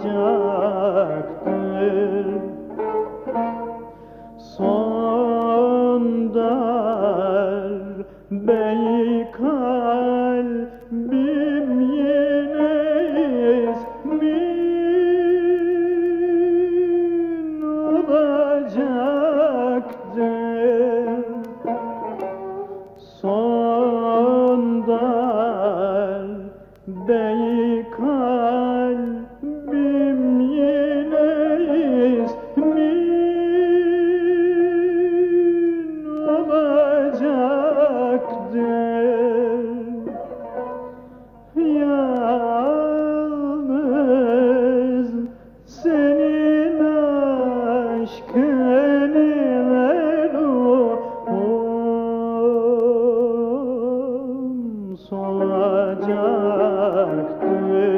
solacaktır Son dar bey kalbim yine ismin olacaktır. Son dar bey kalbim ayak